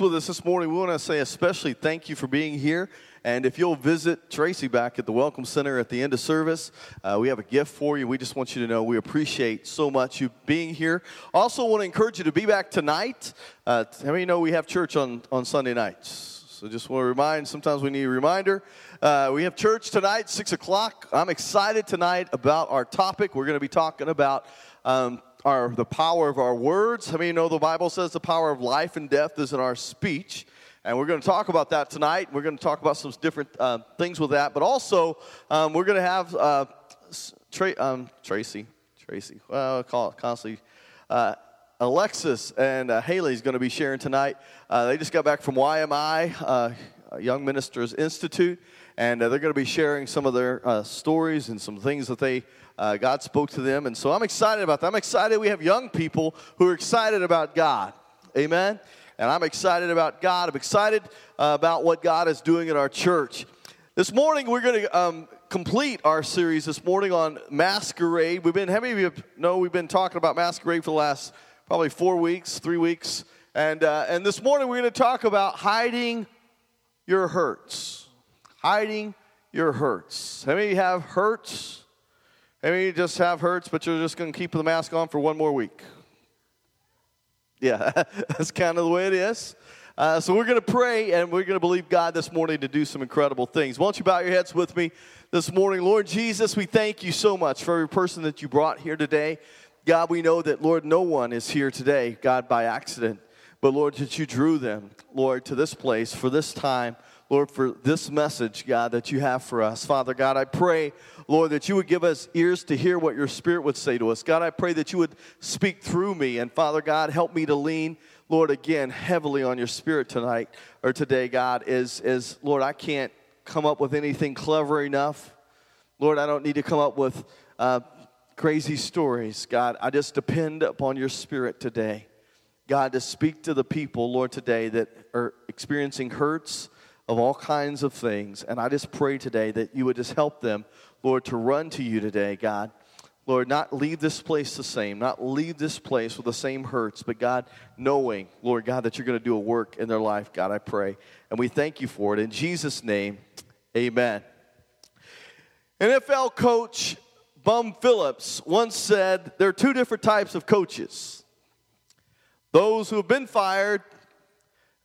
With us this morning, we want to say especially thank you for being here. And if you'll visit Tracy back at the Welcome Center at the end of service, uh, we have a gift for you. We just want you to know we appreciate so much you being here. Also, want to encourage you to be back tonight. Uh, how many know we have church on, on Sunday nights? So just want to remind, sometimes we need a reminder. Uh, we have church tonight, 6 o'clock. I'm excited tonight about our topic. We're going to be talking about um, our, the power of our words. How many you know the Bible says the power of life and death is in our speech? And we're going to talk about that tonight. We're going to talk about some different uh, things with that. But also, um, we're going to have uh, Tra- um, Tracy, Tracy, well, I call it constantly. Uh, Alexis and uh, is going to be sharing tonight. Uh, they just got back from YMI, uh, Young Ministers Institute, and uh, they're going to be sharing some of their stories and some things that they uh, God spoke to them. And so I'm excited about that. I'm excited we have young people who are excited about God. Amen. And I'm excited about God. I'm excited about what God is doing in our church. This morning we're going to um, complete our series this morning on masquerade. We've been, how many of you know we've been talking about masquerade for the last probably four weeks, three weeks. And, uh, and this morning we're going to talk about hiding your hurts. Hiding your hurts. How many of you have hurts? Many of you just have hurts, but you're just going to keep the mask on for one more week? Yeah, that's kind of the way it is. Uh, so we're going to pray and we're going to believe God this morning to do some incredible things. Won't you bow your heads with me this morning? Lord Jesus, we thank you so much for every person that you brought here today. God, we know that, Lord, no one is here today, God, by accident. But, Lord, that you drew them, Lord, to this place for this time. Lord, for this message, God, that you have for us. Father God, I pray, Lord, that you would give us ears to hear what your Spirit would say to us. God, I pray that you would speak through me. And Father God, help me to lean, Lord, again, heavily on your Spirit tonight or today, God, is, is Lord, I can't come up with anything clever enough. Lord, I don't need to come up with uh, crazy stories. God, I just depend upon your spirit today. God, to speak to the people, Lord, today that are experiencing hurts of all kinds of things. And I just pray today that you would just help them, Lord, to run to you today, God. Lord, not leave this place the same, not leave this place with the same hurts, but God, knowing, Lord God, that you're going to do a work in their life, God, I pray. And we thank you for it. In Jesus' name, amen. NFL coach Bum Phillips once said there are two different types of coaches those who have been fired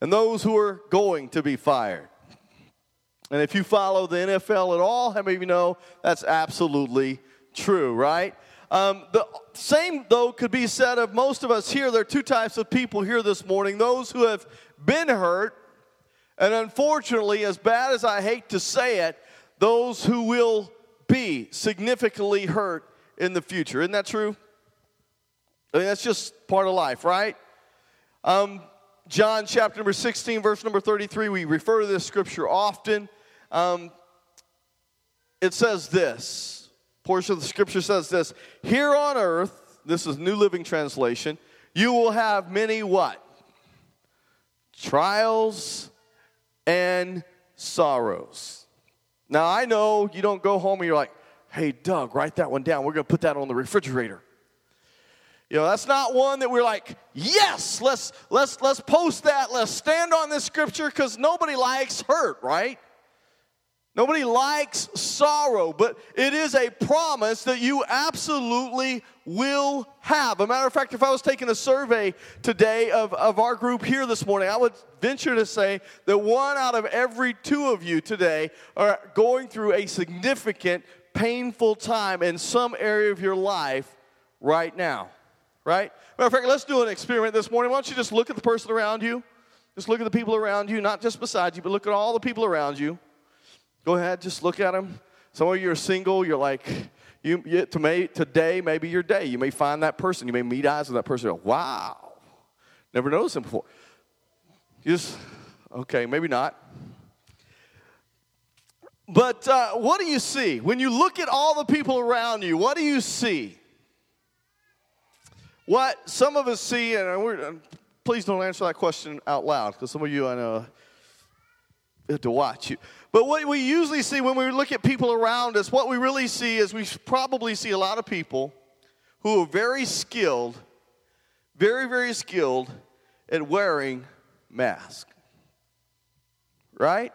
and those who are going to be fired. And if you follow the NFL at all, how many of you know that's absolutely true, right? Um, the same, though, could be said of most of us here. There are two types of people here this morning those who have been hurt, and unfortunately, as bad as I hate to say it, those who will be significantly hurt in the future. Isn't that true? I mean, that's just part of life, right? Um, John chapter number 16, verse number 33, we refer to this scripture often. Um, it says this portion of the scripture says this Here on earth, this is New Living Translation, you will have many what? Trials and sorrows. Now, I know you don't go home and you're like, hey, Doug, write that one down. We're going to put that on the refrigerator. You know, that's not one that we're like, yes, let's let's let's post that. Let's stand on this scripture because nobody likes hurt, right? Nobody likes sorrow, but it is a promise that you absolutely will have. A matter of fact, if I was taking a survey today of, of our group here this morning, I would venture to say that one out of every two of you today are going through a significant, painful time in some area of your life right now. Right? Matter of fact, let's do an experiment this morning. Why don't you just look at the person around you? Just look at the people around you, not just beside you, but look at all the people around you. Go ahead, just look at them. Some of you are single. You're like, you, you today may be your day. You may find that person. You may meet eyes with that person. Go, wow, never noticed him before. You just, okay, maybe not. But uh, what do you see? When you look at all the people around you, what do you see? What some of us see, and please don't answer that question out loud because some of you I know have to watch you. But what we usually see when we look at people around us, what we really see is we probably see a lot of people who are very skilled, very, very skilled at wearing masks. Right?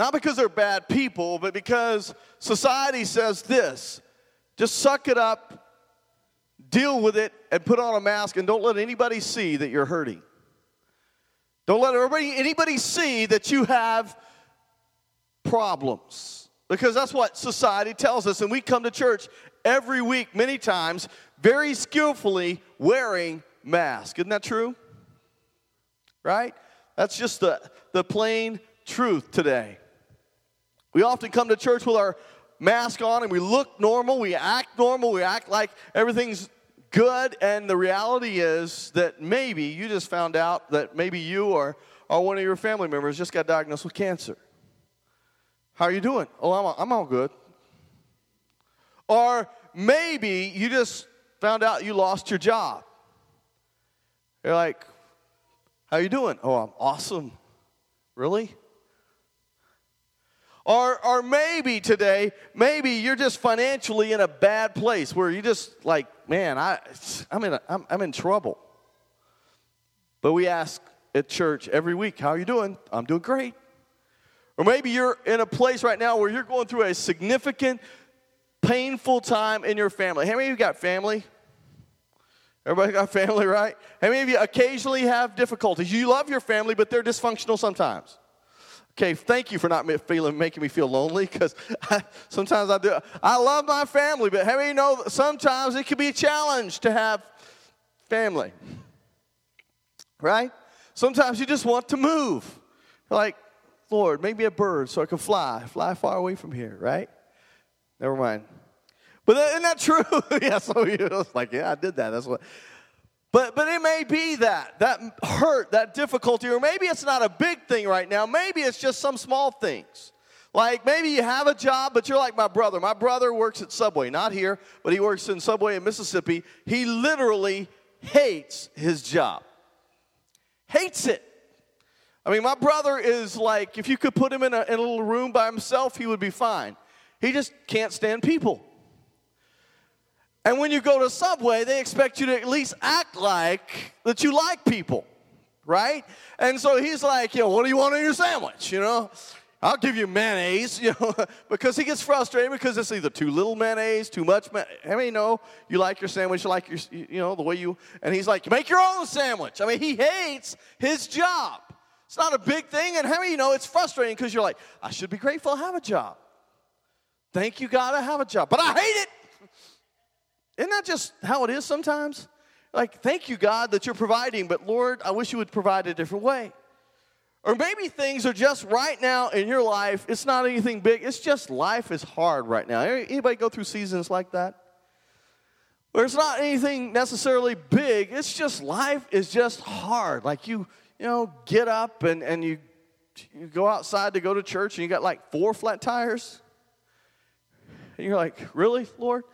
Not because they're bad people, but because society says this just suck it up, deal with it, and put on a mask, and don't let anybody see that you're hurting. Don't let everybody, anybody see that you have problems. Because that's what society tells us. And we come to church every week, many times, very skillfully wearing masks. Isn't that true? Right? That's just the, the plain truth today. We often come to church with our mask on and we look normal, we act normal, we act like everything's good, and the reality is that maybe you just found out that maybe you or, or one of your family members just got diagnosed with cancer. How are you doing? Oh, I'm, I'm all good. Or maybe you just found out you lost your job. You're like, how are you doing? Oh, I'm awesome. Really? Or, or maybe today, maybe you're just financially in a bad place where you just like, man, I, I'm, in a, I'm, I'm in trouble. But we ask at church every week, how are you doing? I'm doing great. Or maybe you're in a place right now where you're going through a significant, painful time in your family. How many of you got family? Everybody got family, right? How many of you occasionally have difficulties? You love your family, but they're dysfunctional sometimes. Okay, thank you for not feeling, making me feel lonely because sometimes I do. I love my family, but how many you know sometimes it can be a challenge to have family? Right? Sometimes you just want to move. like, Lord, make me a bird so I can fly, fly far away from here, right? Never mind. But isn't that true? yeah, so you it's like, yeah, I did that. That's what. But but it may be that that hurt, that difficulty, or maybe it's not a big thing right now. Maybe it's just some small things. Like maybe you have a job, but you're like my brother. My brother works at Subway, not here, but he works in Subway in Mississippi. He literally hates his job. Hates it. I mean, my brother is like, if you could put him in a, in a little room by himself, he would be fine. He just can't stand people. And when you go to Subway, they expect you to at least act like that you like people, right? And so he's like, you know, what do you want in your sandwich? You know, I'll give you mayonnaise, you know, because he gets frustrated because it's either too little mayonnaise, too much. mayonnaise. I mean, you know, you like your sandwich, you like your, you know, the way you. And he's like, make your own sandwich. I mean, he hates his job. It's not a big thing, and how many you know it's frustrating because you're like, I should be grateful I have a job. Thank you, God, I have a job, but I hate it. Isn't that just how it is sometimes? Like, thank you, God, that you're providing, but Lord, I wish you would provide a different way. Or maybe things are just right now in your life, it's not anything big, it's just life is hard right now. Anybody go through seasons like that? Where it's not anything necessarily big, it's just life is just hard. Like you, you know, get up and, and you, you go outside to go to church and you got like four flat tires. And you're like, really, Lord?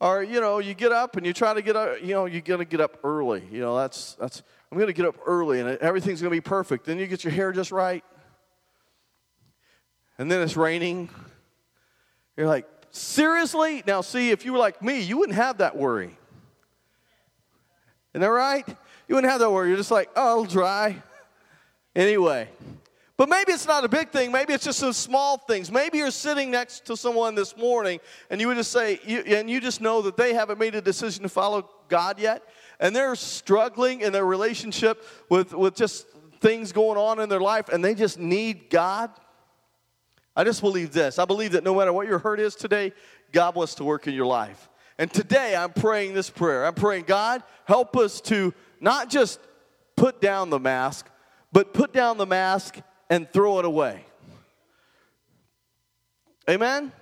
Or, you know, you get up and you try to get up, you know, you're going to get up early. You know, that's, that's I'm going to get up early and everything's going to be perfect. Then you get your hair just right. And then it's raining. You're like, seriously? Now, see, if you were like me, you wouldn't have that worry. Isn't that right? You wouldn't have that worry. You're just like, oh, it'll dry. Anyway, but maybe it's not a big thing. Maybe it's just some small things. Maybe you're sitting next to someone this morning and you would just say, and you just know that they haven't made a decision to follow God yet. And they're struggling in their relationship with, with just things going on in their life and they just need God. I just believe this. I believe that no matter what your hurt is today, God wants to work in your life. And today I'm praying this prayer. I'm praying, God, help us to not just put down the mask, but put down the mask and throw it away. Amen?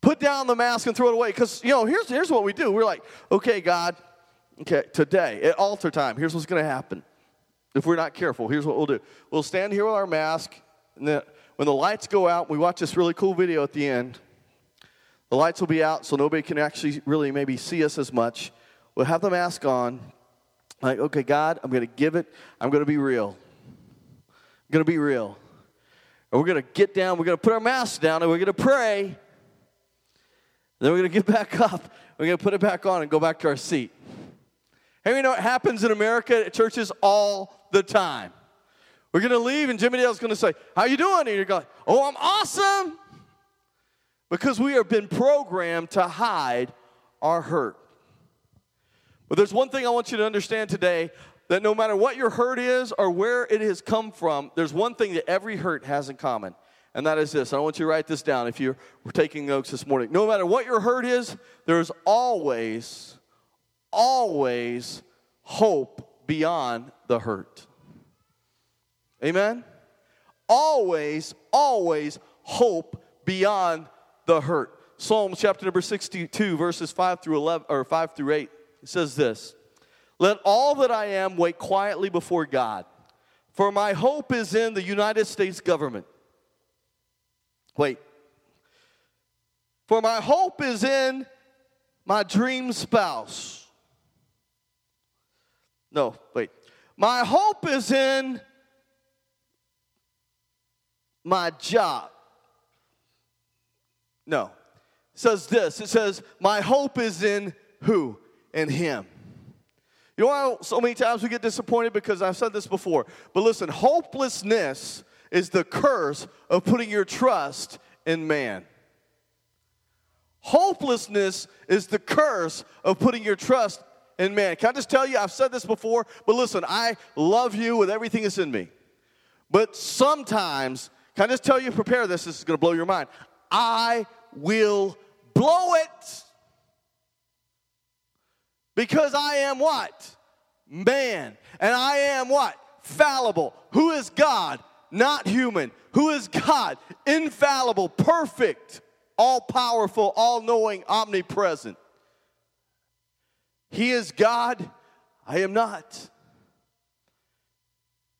Put down the mask and throw it away. Because, you know, here's, here's what we do. We're like, okay, God, okay, today at altar time, here's what's going to happen. If we're not careful, here's what we'll do. We'll stand here with our mask, and then when the lights go out, we watch this really cool video at the end. The lights will be out so nobody can actually really maybe see us as much. We'll have the mask on. Like, okay, God, I'm going to give it. I'm going to be real going to be real. And we're going to get down, we're going to put our masks down, and we're going to pray. Then we're going to get back up. We're going to put it back on and go back to our seat. Hey, you know what happens in America at churches all the time? We're going to leave, and Jimmy Dale's going to say, How you doing? And you're going, Oh, I'm awesome. Because we have been programmed to hide our hurt. But there's one thing I want you to understand today that no matter what your hurt is or where it has come from, there's one thing that every hurt has in common. And that is this. I want you to write this down if you were taking notes this morning. No matter what your hurt is, there's always, always hope beyond the hurt. Amen? Always, always hope beyond the hurt. Psalm chapter number 62, verses 5 through 11, or 5 through 8, it says this Let all that I am wait quietly before God, for my hope is in the United States government. Wait. For my hope is in my dream spouse. No, wait. My hope is in my job. No. It says this. It says, My hope is in who? In him. You know why so many times we get disappointed? Because I've said this before. But listen, hopelessness is the curse of putting your trust in man. Hopelessness is the curse of putting your trust in man. Can I just tell you, I've said this before, but listen, I love you with everything that's in me. But sometimes, can I just tell you, prepare this, this is gonna blow your mind. I will blow it because I am what? Man. And I am what? Fallible. Who is God? Not human. Who is God? Infallible, perfect, all powerful, all knowing, omnipresent. He is God. I am not.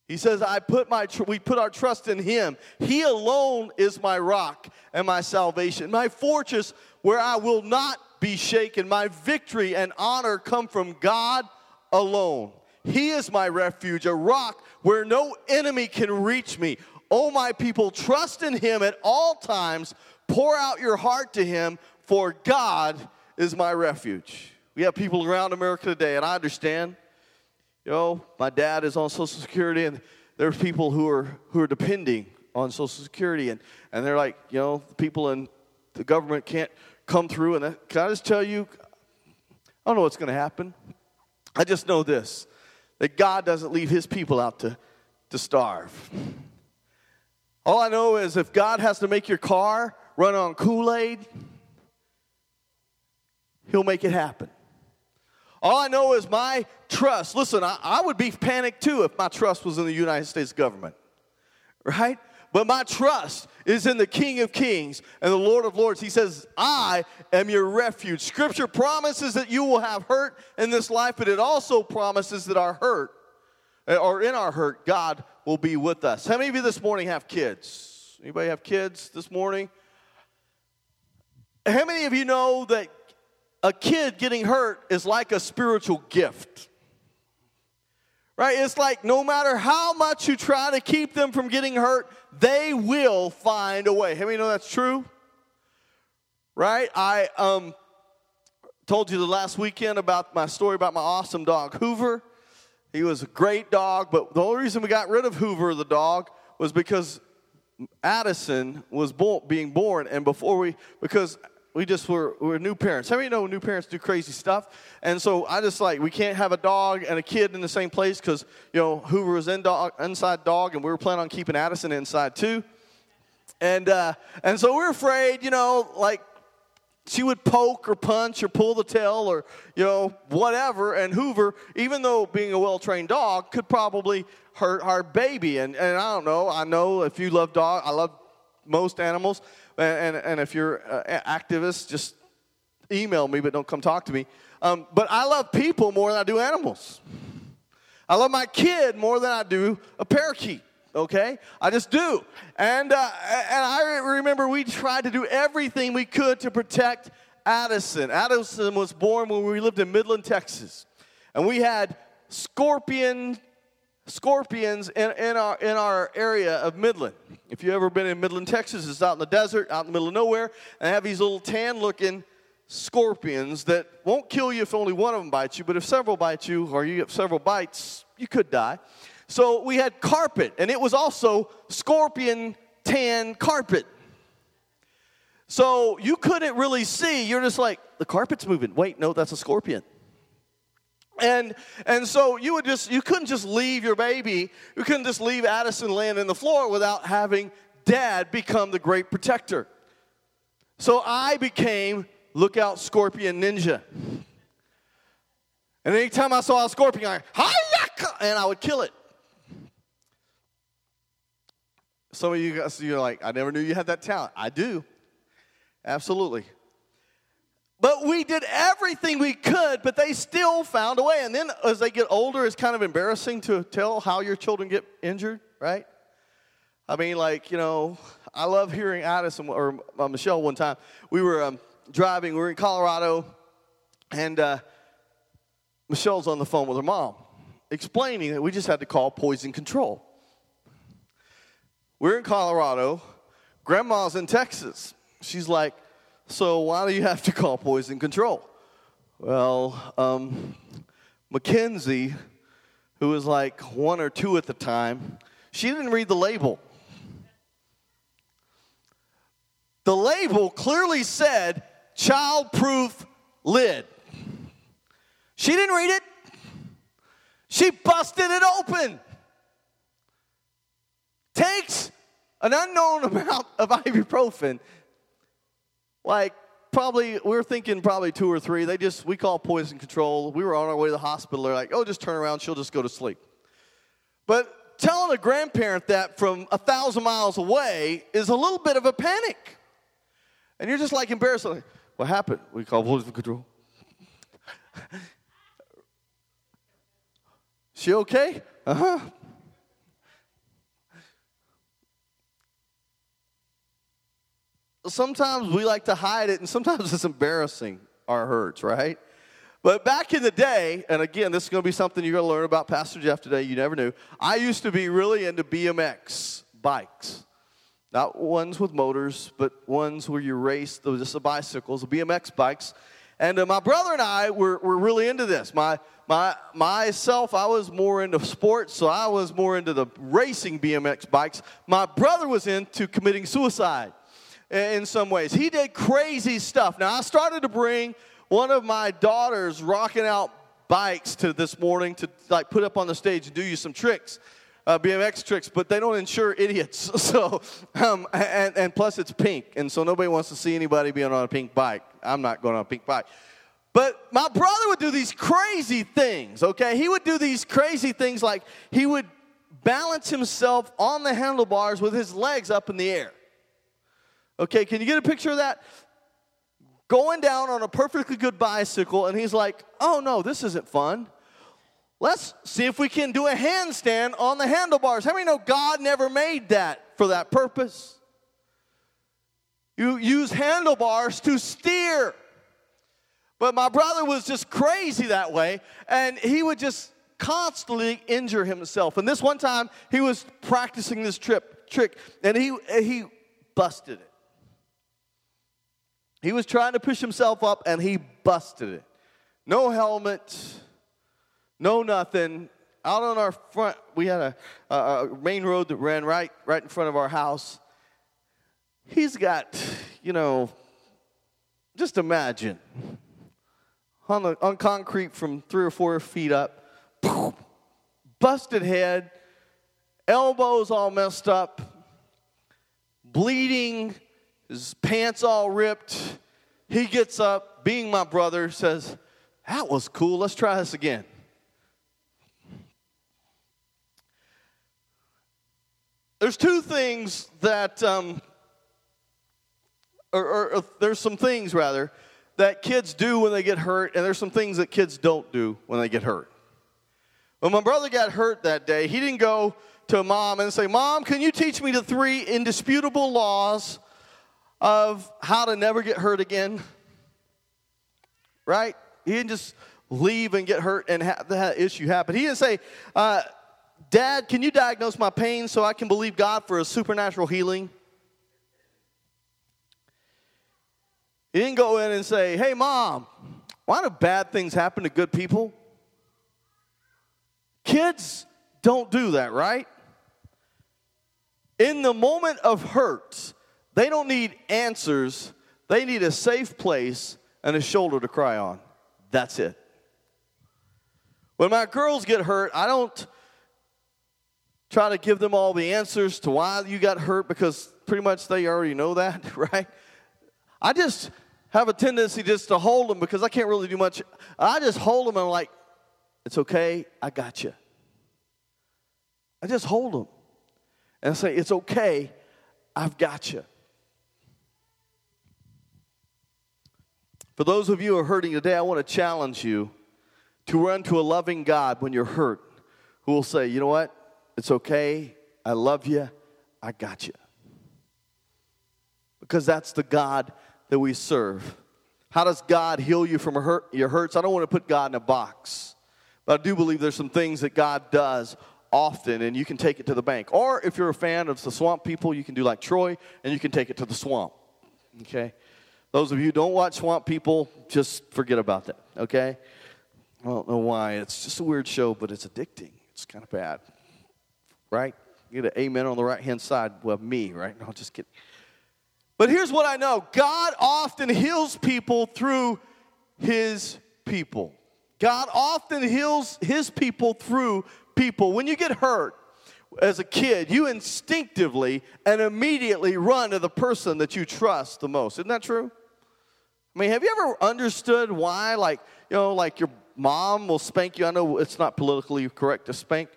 He says, I put my tr- we put our trust in him. He alone is my rock and my salvation, my fortress where I will not be shaken. My victory and honor come from God alone. He is my refuge, a rock where no enemy can reach me. Oh, my people, trust in him at all times. Pour out your heart to him, for God is my refuge. We have people around America today, and I understand you know, my dad is on Social Security, and there's people who are who are depending on Social Security, and and they're like, you know, people in the government can't come through. And can I just tell you, I don't know what's going to happen. I just know this: that God doesn't leave His people out to to starve. All I know is if God has to make your car run on Kool Aid, He'll make it happen. All I know is my trust. Listen, I, I, would be panicked too if my trust was in the United States government, right? But my trust is in the King of Kings and the Lord of Lords. He says, I am your refuge. Scripture promises that you will have hurt in this life, but it also promises that our hurt, eh, or in our hurt, God will be with us. How many of you this morning have kids? Anybody have kids this morning? How many of you know that a kid getting hurt is like a spiritual gift. Right? It's like no matter how much you try to keep them from getting hurt, they will find a way. How many know that's true? Right? I um, told you the last weekend about my story about my awesome dog, Hoover. He was a great dog, but the only reason we got rid of Hoover, the dog, was because Addison was being born, and before we, because we just were, we were new parents. How many know new parents do crazy stuff? And so I just like, we can't have a dog and a kid in the same place because, you know, Hoover was in dog, inside dog and we were planning on keeping Addison inside too. And, uh, and so we we're afraid, you know, like she would poke or punch or pull the tail or, you know, whatever. And Hoover, even though being a well trained dog, could probably hurt our baby. And, and I don't know, I know if you love dog, I love most animals. And, and, if you're an activist, just email me, but don't come talk to me. Um, but I love people more than I do animals. I love my kid more than I do a parakeet. Okay, I just do, and uh, and I remember we tried to do everything we could to protect Addison. Addison was born when we lived in Midland, Texas, and we had scorpion scorpions in, in, our, in our area of Midland. If you've ever been in Midland, Texas, it's out in the desert, out in the middle of nowhere, and have these little tan looking scorpions that won't kill you if only one of them bites you, but if several bite you or you get several bites, you could die. So we had carpet, and it was also scorpion tan carpet. So you couldn't really see. You're just like, the carpet's moving. Wait, no, that's a scorpion. And and so you would just you couldn't just leave your baby, you couldn't just leave Addison laying in the floor without having dad become the great protector. So I became lookout scorpion ninja. And anytime I saw a scorpion, I and I would kill it. Some of you guys, you're like, I never knew you had that talent. I do. Absolutely. But we did everything we could, but they still found a way. And then as they get older, it's kind of embarrassing to tell how your children get injured, right? I mean, like, you know, I love hearing Addison or uh, Michelle one time. We were um, driving, we were in Colorado, and uh, Michelle's on the phone with her mom, explaining that we just had to call poison control. We're in Colorado, grandma's in Texas. She's like, So why do you have to call poison control? Well, um, Mackenzie, who was like one or two at the time, she didn't read the label. The label clearly said child-proof lid. She didn't read it. She busted it open. Takes an unknown amount of ibuprofen like probably we were thinking probably two or three. They just we call poison control. We were on our way to the hospital. They're like, oh, just turn around. She'll just go to sleep. But telling a grandparent that from a thousand miles away is a little bit of a panic, and you're just like embarrassed. Like, what happened? We call poison control. she okay? Uh huh. Sometimes we like to hide it, and sometimes it's embarrassing our hurts, right? But back in the day, and again, this is going to be something you're going to learn about Pastor Jeff today. You never knew. I used to be really into BMX bikes, not ones with motors, but ones where you race. Just the bicycles, the BMX bikes. And uh, my brother and I were, were really into this. My, my, myself, I was more into sports, so I was more into the racing BMX bikes. My brother was into committing suicide in some ways. He did crazy stuff. Now, I started to bring one of my daughters rocking out bikes to this morning to like put up on the stage and do you some tricks. Uh, BMX tricks, but they don't insure idiots. So, um, and, and plus it's pink, and so nobody wants to see anybody being on a pink bike. I'm not going on a pink bike. But my brother would do these crazy things, okay? He would do these crazy things like he would balance himself on the handlebars with his legs up in the air. Okay, can you get a picture of that? Going down on a perfectly good bicycle, and he's like, oh no, this isn't fun. Let's see if we can do a handstand on the handlebars. How many know God never made that for that purpose? You use handlebars to steer. But my brother was just crazy that way, and he would just constantly injure himself. And this one time, he was practicing this trip trick, and he he busted it. He was trying to push himself up and he busted it. No helmet, no nothing. Out on our front, we had a, a, main road that ran right, right in front of our house. He's got, you know, just imagine on, the, on concrete from three or four feet up, boom, busted head, elbows all messed up, bleeding, his pants all ripped. He gets up, being my brother, says, That was cool. Let's try this again. There's two things that, um, or, or, or there's some things rather, that kids do when they get hurt, and there's some things that kids don't do when they get hurt. When my brother got hurt that day, he didn't go to mom and say, Mom, can you teach me the three indisputable laws of how to never get hurt again. Right? He didn't just leave and get hurt and have that issue happen. He didn't say, uh, Dad, can you diagnose my pain so I can believe God for a supernatural healing? He didn't go in and say, Hey, mom, why do bad things happen to good people? Kids don't do that, right? In the moment of hurt, they don't need answers, they need a safe place and a shoulder to cry on. That's it. When my girls get hurt, I don't try to give them all the answers to why you got hurt because pretty much they already know that, right? I just have a tendency just to hold them because I can't really do much. I just hold them and I'm like, it's okay, I got you. I just hold them and I say, it's okay, I've got you. For those of you who are hurting today, I want to challenge you to run to a loving God when you're hurt who will say, you know what? It's okay. I love you. I got you. Because that's the God that we serve. How does God heal you from hurt, your hurts? I don't want to put God in a box, but I do believe there's some things that God does often, and you can take it to the bank. Or if you're a fan of the swamp people, you can do like Troy, and you can take it to the swamp. Okay? Those of you who don't watch swamp people, just forget about that. Okay? I don't know why. It's just a weird show, but it's addicting. It's kind of bad. Right? You get an amen on the right hand side. Well, me, right? No, just kidding. But here's what I know God often heals people through his people. God often heals his people through people. When you get hurt as a kid, you instinctively and immediately run to the person that you trust the most. Isn't that true? I mean, have you ever understood why, like, you know, like your mom will spank you? I know it's not politically correct to spank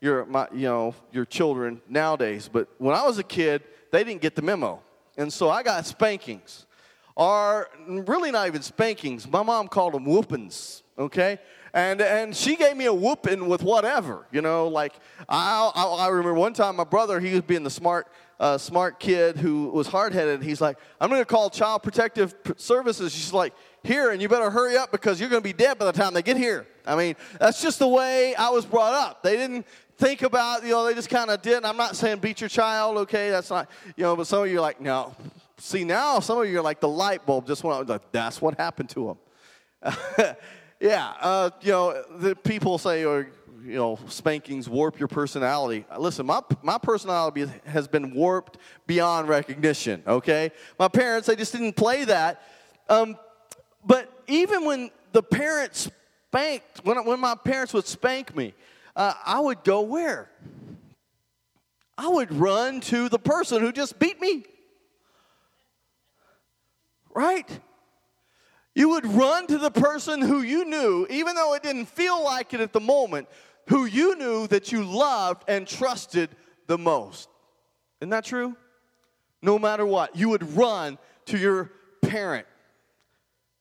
your, my, you know, your children nowadays, but when I was a kid, they didn't get the memo. And so I got spankings. Or really not even spankings. My mom called them whoopings, okay? And, and she gave me a whooping with whatever, you know, like I, I, I remember one time my brother, he was being the smart, uh, smart kid who was hard-headed. He's like, I'm going to call Child Protective Services. She's like, here, and you better hurry up because you're going to be dead by the time they get here. I mean, that's just the way I was brought up. They didn't think about, you know, they just kind of did. I'm not saying beat your child, okay? That's not, you know, but some of you are like, no. See, now some of you are like the light bulb just went like, that's what happened to them. yeah, uh, you know, the people say, or, you know, spankings warp your personality. Listen, my, my personality has been warped beyond recognition, okay? My parents, they just didn't play that. Um, but even when the parents spanked, when, when my parents would spank me, uh, I would go where? I would run to the person who just beat me. Right? You would run to the person who you knew, even though it didn't feel like it at the moment, who you knew that you loved and trusted the most. Isn't that true? No matter what, you would run to your parent.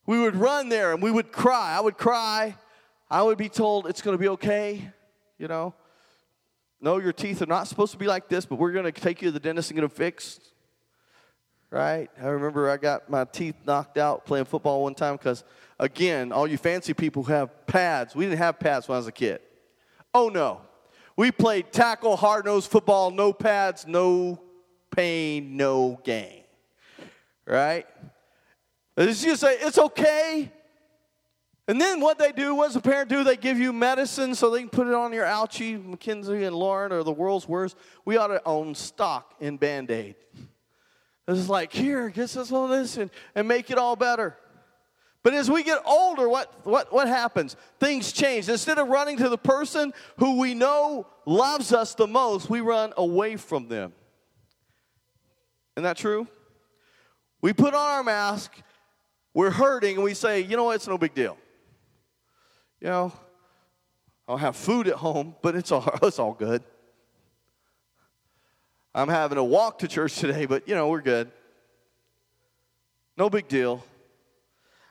We would run there and we would cry. I would cry. I would be told it's going to be okay you know. No, your teeth are not supposed to be like this, but we're going to take you to the dentist and get them fixed. Right? I remember I got my teeth knocked out playing football one time because, again, all you fancy people have pads. We didn't have pads when I was a kid. Oh, no. We played tackle, hard nosed football, no pads, no pain, no gain. Right? As you say, it's okay. And then what they do, what does a parent do? They give you medicine so they can put it on your ouchie, Mackenzie and Lauren, or the world's worst. We ought to own stock in Band Aid. It's like, here, get us all this and, and make it all better. But as we get older, what, what, what happens? Things change. Instead of running to the person who we know loves us the most, we run away from them. Isn't that true? We put on our mask, we're hurting, and we say, you know what, it's no big deal you know, I'll have food at home, but it's all, it's all good. I'm having a walk to church today, but you know, we're good. No big deal.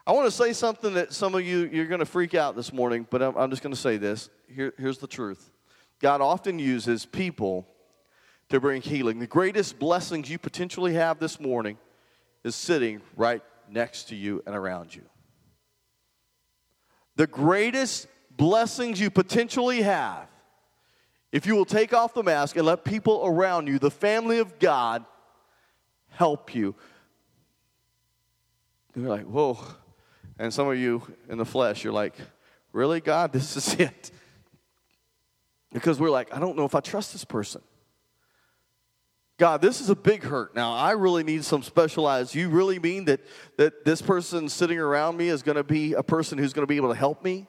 I want to say something that some of you, you're going to freak out this morning, but I'm, I'm just going to say this. Here, here's the truth God often uses people to bring healing. The greatest blessings you potentially have this morning is sitting right next to you and around you the greatest blessings you potentially have if you will take off the mask and let people around you, the family of God, help you. you're like, whoa. And some of you in the flesh, you're like, really, God, this is it. Because we're like, I don't know if I trust this person. God, this is a big hurt. Now, I really need some specialized. You really mean that, that this person sitting around me is going to be a person who's going to be able to help me?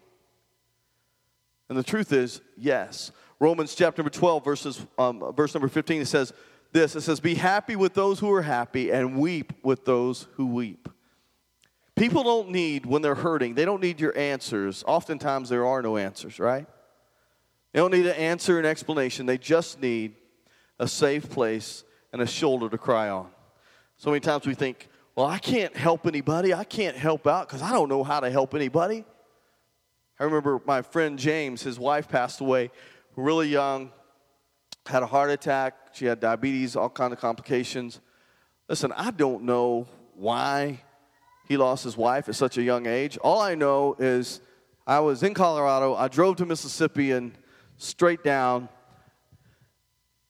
And the truth is, yes. Romans chapter number 12, verses, um, verse number 15, it says this it says, Be happy with those who are happy and weep with those who weep. People don't need, when they're hurting, they don't need your answers. Oftentimes, there are no answers, right? They don't need an answer and explanation. They just need a safe place and a shoulder to cry on. So many times we think, well, I can't help anybody. I can't help out because I don't know how to help anybody. I remember my friend James, his wife passed away really young, had a heart attack. She had diabetes, all kind of complications. Listen, I don't know why he lost his wife at such a young age. All I know is I was in Colorado. I drove to Mississippi and straight down.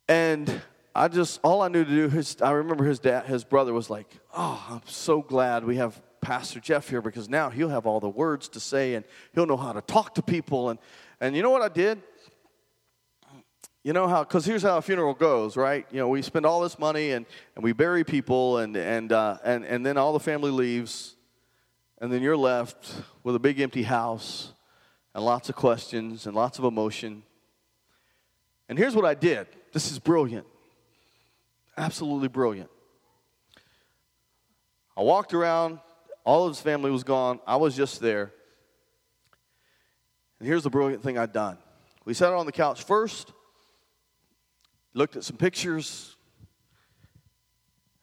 And I just, all I knew to do, his, I remember his dad, his brother was like, Oh, I'm so glad we have Pastor Jeff here because now he'll have all the words to say and he'll know how to talk to people. And, and you know what I did? You know how, because here's how a funeral goes, right? You know, we spend all this money and, and we bury people, and, and, uh, and, and then all the family leaves, and then you're left with a big empty house and lots of questions and lots of emotion. And here's what I did this is brilliant. Absolutely brilliant. I walked around, all of his family was gone. I was just there. And here's the brilliant thing I'd done. We sat on the couch first, looked at some pictures,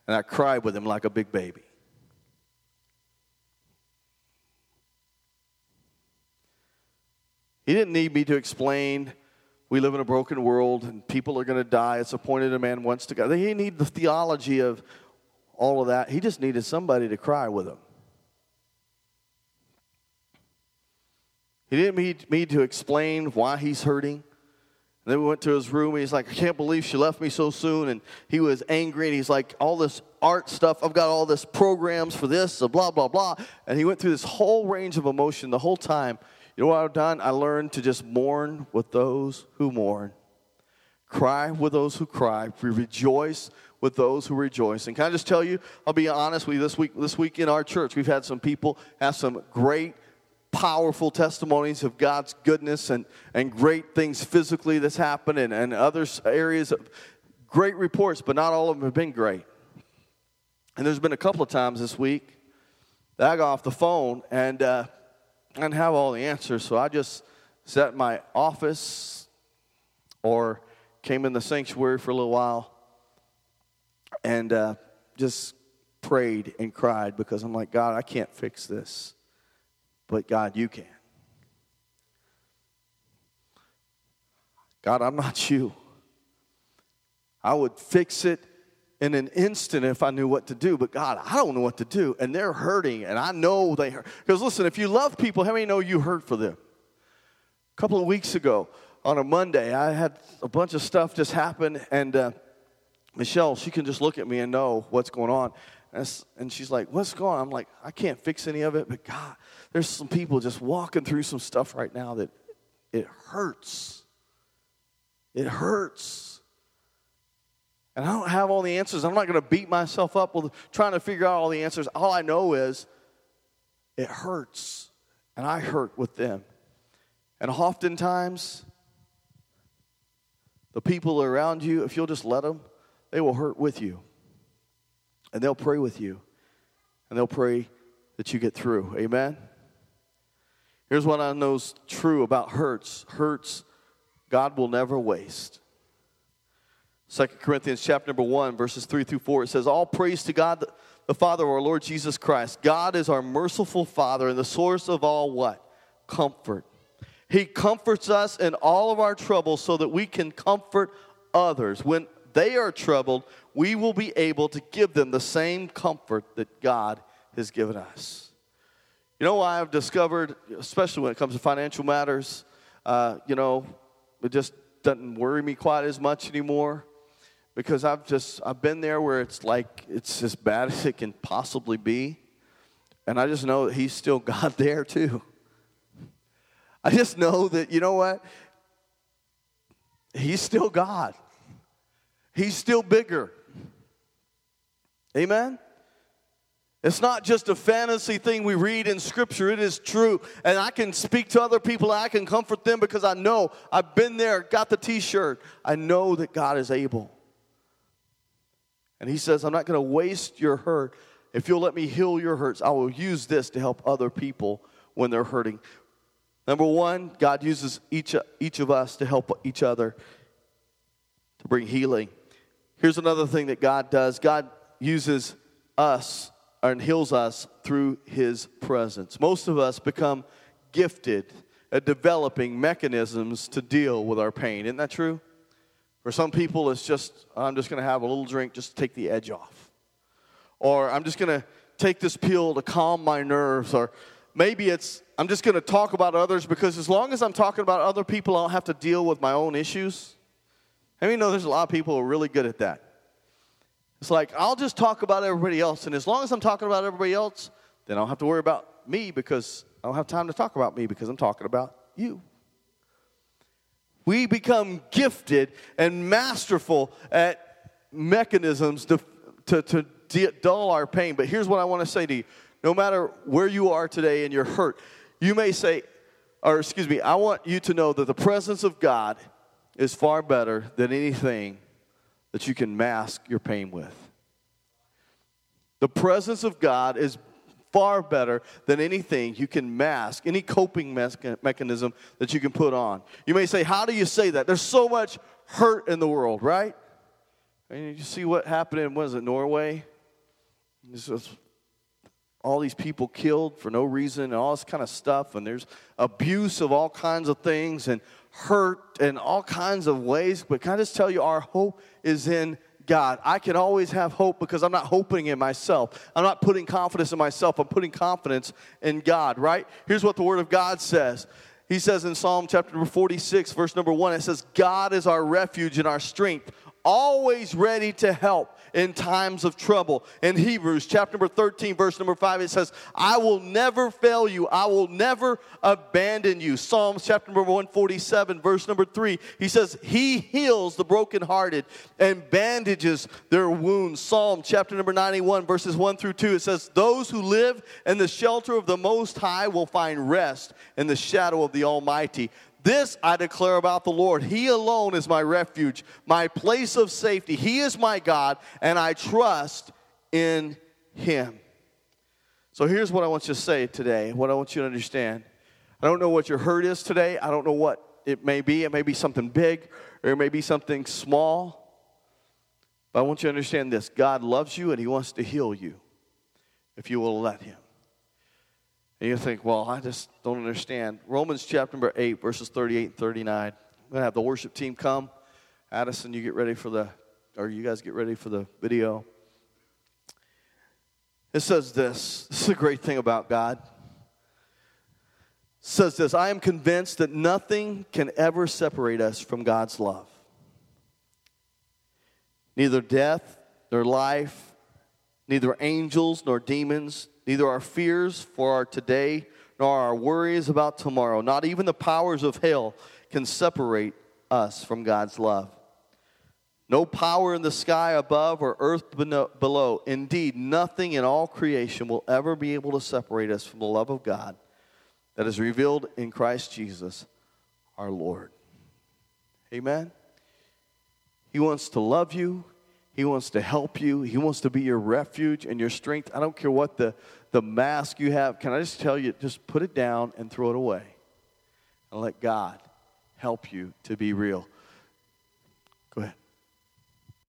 and I cried with him like a big baby. He didn't need me to explain we live in a broken world and people are going to die. It's appointed a man once to go. He didn't need the theology of all of that. He just needed somebody to cry with him. He didn't need me to explain why he's hurting. And then we went to his room and he's like, I can't believe she left me so soon. And he was angry and he's like, all this art stuff, I've got all this programs for this, so blah, blah, blah. And he went through this whole range of emotion the whole time. You know what I've done? I learned to just mourn with those who mourn, cry with those who cry, we rejoice with those who rejoice. And can I just tell you, I'll be honest with you, this week, this week in our church, we've had some people have some great powerful testimonies of God's goodness and, and great things physically that's happened and, and other areas of great reports, but not all of them have been great. And there's been a couple of times this week that I got off the phone and uh, I didn't have all the answers, so I just sat in my office or came in the sanctuary for a little while and uh, just prayed and cried because I'm like, God, I can't fix this, but God, you can. God, I'm not you. I would fix it in an instant if I knew what to do. But God, I don't know what to do. And they're hurting, and I know they hurt. Because listen, if you love people, how many know you hurt for them? A couple of weeks ago, on a Monday, I had a bunch of stuff just happen, and uh, Michelle, she can just look at me and know what's going on. And she's like, What's going on? I'm like, I can't fix any of it, but God, there's some people just walking through some stuff right now that it hurts. It hurts. And I don't have all the answers. I'm not going to beat myself up with trying to figure out all the answers. All I know is it hurts, and I hurt with them. And oftentimes, the people around you, if you'll just let them, they will hurt with you. And they'll pray with you. And they'll pray that you get through. Amen? Here's what I know is true about hurts hurts, God will never waste. Second Corinthians chapter number 1, verses 3 through 4, it says, All praise to God, the Father of our Lord Jesus Christ. God is our merciful Father and the source of all what? Comfort. He comforts us in all of our troubles so that we can comfort others. When they are troubled, we will be able to give them the same comfort that God has given us. You know I've discovered, especially when it comes to financial matters, uh, you know, it just doesn't worry me quite as much anymore because I've just I've been there where it's like it's as bad as it can possibly be. And I just know that He's still God there too. I just know that, you know what? He's still God. He's still bigger. Amen? It's not just a fantasy thing we read in Scripture, it is true. And I can speak to other people, I can comfort them because I know I've been there, got the t shirt. I know that God is able. And He says, I'm not going to waste your hurt. If you'll let me heal your hurts, I will use this to help other people when they're hurting. Number one, God uses each, each of us to help each other to bring healing. Here's another thing that God does God uses us and heals us through his presence. Most of us become gifted at developing mechanisms to deal with our pain. Isn't that true? For some people, it's just, I'm just going to have a little drink just to take the edge off. Or I'm just going to take this pill to calm my nerves. Or maybe it's, I'm just going to talk about others because as long as I'm talking about other people, I don't have to deal with my own issues. I mean, know there's a lot of people who are really good at that. It's like, I'll just talk about everybody else. And as long as I'm talking about everybody else, then I don't have to worry about me because I don't have time to talk about me because I'm talking about you. We become gifted and masterful at mechanisms to, to, to dull our pain. But here's what I want to say to you no matter where you are today and you're hurt, you may say, or excuse me, I want you to know that the presence of God is far better than anything that you can mask your pain with. The presence of God is far better than anything you can mask, any coping mechanism that you can put on. You may say, How do you say that? There's so much hurt in the world, right? And you see what happened in, what is it, Norway? This was all these people killed for no reason and all this kind of stuff, and there's abuse of all kinds of things, and hurt in all kinds of ways. But can I just tell you, our hope is in God. I can always have hope because I'm not hoping in myself. I'm not putting confidence in myself. I'm putting confidence in God, right? Here's what the Word of God says. He says in Psalm chapter number 46, verse number 1, it says, God is our refuge and our strength, always ready to help in times of trouble. In Hebrews chapter number 13, verse number 5, it says, I will never fail you. I will never abandon you. Psalms chapter number 147, verse number 3, he says, He heals the brokenhearted and bandages their wounds. Psalm chapter number 91, verses 1 through 2, it says, Those who live in the shelter of the Most High will find rest in the shadow of the Almighty. This I declare about the Lord. He alone is my refuge, my place of safety. He is my God, and I trust in Him. So here's what I want you to say today, what I want you to understand. I don't know what your hurt is today. I don't know what it may be. It may be something big or it may be something small. But I want you to understand this God loves you and He wants to heal you if you will let Him. And you think, well, I just don't understand. Romans chapter number 8, verses 38 and 39. I'm going to have the worship team come. Addison, you get ready for the, or you guys get ready for the video. It says this. This is a great thing about God. It says this I am convinced that nothing can ever separate us from God's love. Neither death nor life, neither angels nor demons neither our fears for our today nor our worries about tomorrow, not even the powers of hell, can separate us from God's love. No power in the sky above or earth below. Indeed, nothing in all creation will ever be able to separate us from the love of God that is revealed in Christ Jesus our Lord. Amen. He wants to love you. He wants to help you. He wants to be your refuge and your strength. I don't care what the, the mask you have. Can I just tell you, just put it down and throw it away. And let God help you to be real.